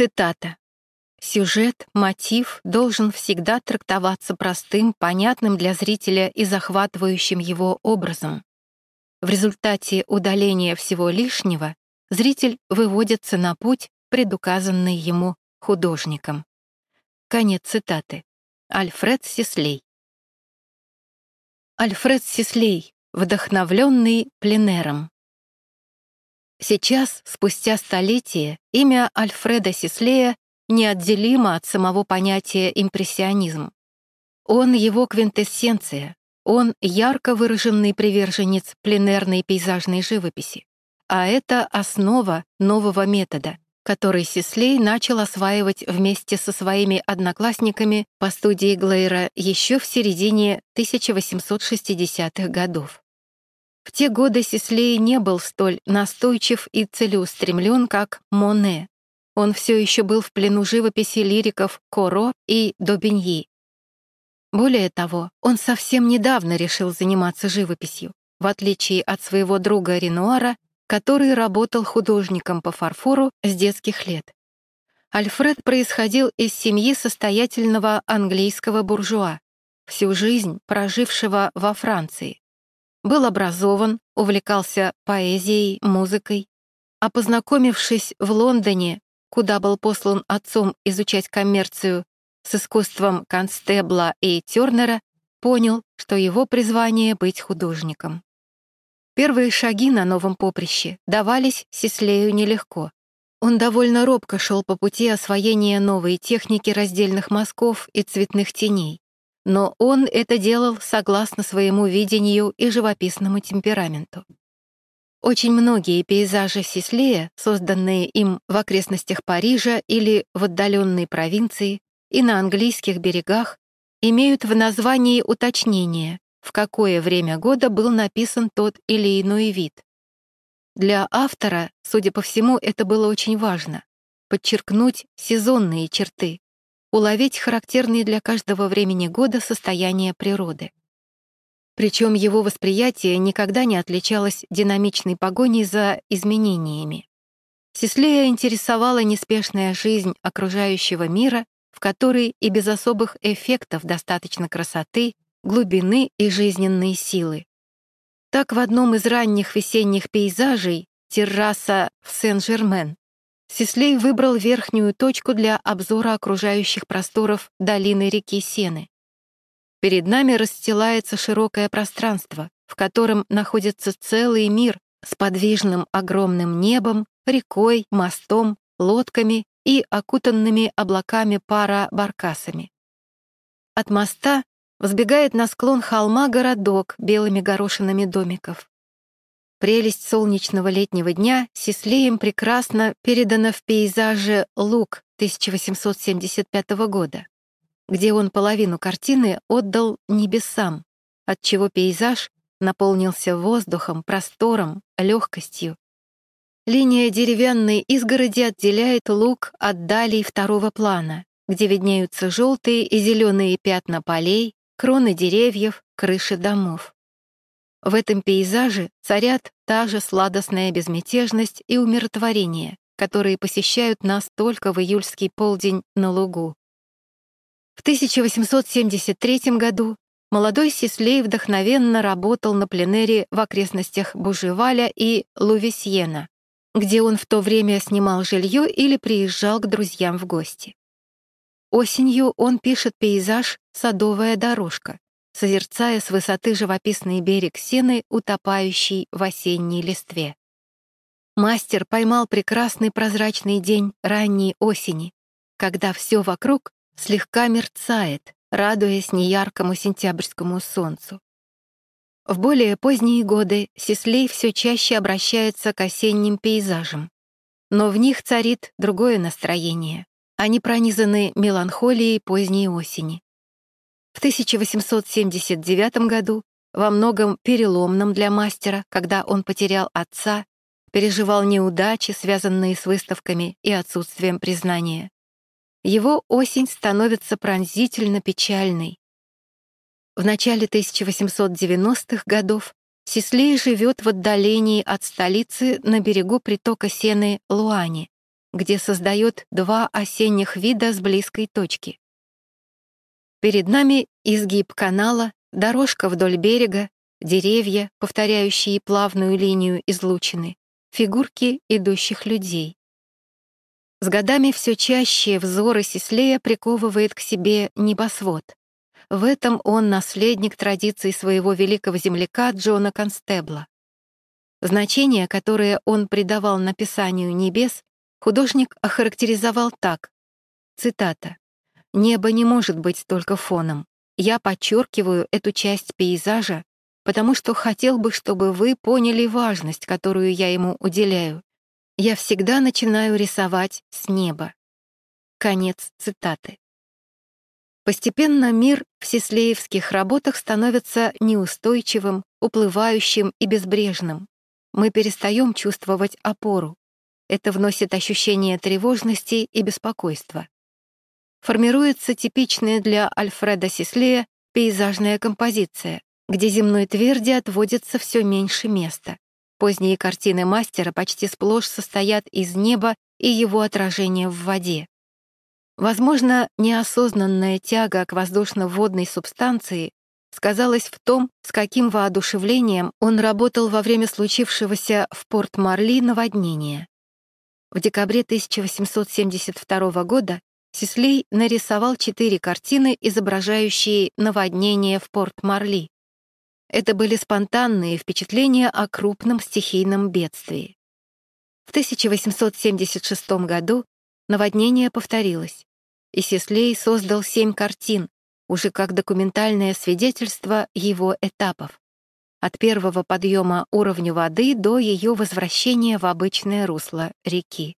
Цитата. Сюжет, мотив должен всегда трактоваться простым, понятным для зрителя и захватывающим его образом. В результате удаления всего лишнего зритель выводится на путь, предуказанный ему художником. Конец цитаты. Альфред Сислей. Альфред Сислей, вдохновленный пленером. Сейчас, спустя столетие, имя Альфреда Сислея неотделимо от самого понятия импрессионизм. Он его квинтэссенция, он ярко выраженный приверженец пленерной пейзажной живописи. А это основа нового метода, который Сислей начал осваивать вместе со своими одноклассниками по студии Глейра еще в середине 1860-х годов. В те годы Сислей не был столь настойчив и целеустремлен, как Моне, он все еще был в плену живописи лириков Коро и Добиньи. Более того, он совсем недавно решил заниматься живописью, в отличие от своего друга Ренуара, который работал художником по фарфору с детских лет. Альфред происходил из семьи состоятельного английского буржуа, всю жизнь прожившего во Франции. Был образован, увлекался поэзией, музыкой, а познакомившись в Лондоне куда был послан отцом изучать коммерцию с искусством Констебла и Тёрнера, понял, что его призвание — быть художником. Первые шаги на новом поприще давались Сислею нелегко. Он довольно робко шел по пути освоения новой техники раздельных мазков и цветных теней. Но он это делал согласно своему видению и живописному темпераменту. Очень многие пейзажи Сислея, созданные им в окрестностях Парижа или в отдаленной провинции и на английских берегах, имеют в названии уточнение, в какое время года был написан тот или иной вид. Для автора, судя по всему, это было очень важно — подчеркнуть сезонные черты, уловить характерные для каждого времени года состояние природы. Причем его восприятие никогда не отличалось динамичной погоней за изменениями. Сислея интересовала неспешная жизнь окружающего мира, в которой и без особых эффектов достаточно красоты, глубины и жизненной силы. Так в одном из ранних весенних пейзажей терраса в Сен-Жермен Сислей выбрал верхнюю точку для обзора окружающих просторов долины реки Сены. Перед нами расстилается широкое пространство, в котором находится целый мир с подвижным огромным небом, рекой, мостом, лодками и окутанными облаками пара баркасами. От моста взбегает на склон холма городок белыми горошинами домиков. Прелесть солнечного летнего дня Сислеем прекрасно передана в пейзаже «Лук» 1875 года где он половину картины отдал небесам, отчего пейзаж наполнился воздухом, простором, легкостью. Линия деревянной изгороди отделяет луг от далей второго плана, где виднеются желтые и зеленые пятна полей, кроны деревьев, крыши домов. В этом пейзаже царят та же сладостная безмятежность и умиротворение, которые посещают нас только в июльский полдень на лугу. В 1873 году молодой Сислей вдохновенно работал на пленэре в окрестностях Бужеваля и Лувесьена, где он в то время снимал жилье или приезжал к друзьям в гости. Осенью он пишет пейзаж «Садовая дорожка», созерцая с высоты живописный берег Сены, утопающий в осенней листве. Мастер поймал прекрасный прозрачный день ранней осени, когда все вокруг слегка мерцает, радуясь неяркому сентябрьскому солнцу. В более поздние годы Сислей все чаще обращается к осенним пейзажам, но в них царит другое настроение. Они пронизаны меланхолией поздней осени. В 1879 году, во многом переломном для мастера, когда он потерял отца, переживал неудачи, связанные с выставками и отсутствием признания его осень становится пронзительно печальной. В начале 1890-х годов Сислей живет в отдалении от столицы на берегу притока Сены Луани, где создает два осенних вида с близкой точки. Перед нами изгиб канала, дорожка вдоль берега, деревья, повторяющие плавную линию излучины, фигурки идущих людей. С годами все чаще взоры Сислея приковывает к себе небосвод. В этом он наследник традиций своего великого земляка Джона Констебла. Значение, которое он придавал написанию небес, художник охарактеризовал так. Цитата. «Небо не может быть только фоном. Я подчеркиваю эту часть пейзажа, потому что хотел бы, чтобы вы поняли важность, которую я ему уделяю. Я всегда начинаю рисовать с неба». Конец цитаты. Постепенно мир в сислеевских работах становится неустойчивым, уплывающим и безбрежным. Мы перестаем чувствовать опору. Это вносит ощущение тревожности и беспокойства. Формируется типичная для Альфреда Сислея пейзажная композиция, где земной тверди отводится все меньше места. Поздние картины мастера почти сплошь состоят из неба и его отражения в воде. Возможно, неосознанная тяга к воздушно-водной субстанции сказалась в том, с каким воодушевлением он работал во время случившегося в Порт-Марли наводнения. В декабре 1872 года Сислей нарисовал четыре картины, изображающие наводнение в Порт-Марли. Это были спонтанные впечатления о крупном стихийном бедствии. В 1876 году наводнение повторилось и Сислей создал семь картин, уже как документальное свидетельство его этапов. От первого подъема уровня воды до ее возвращения в обычное русло реки.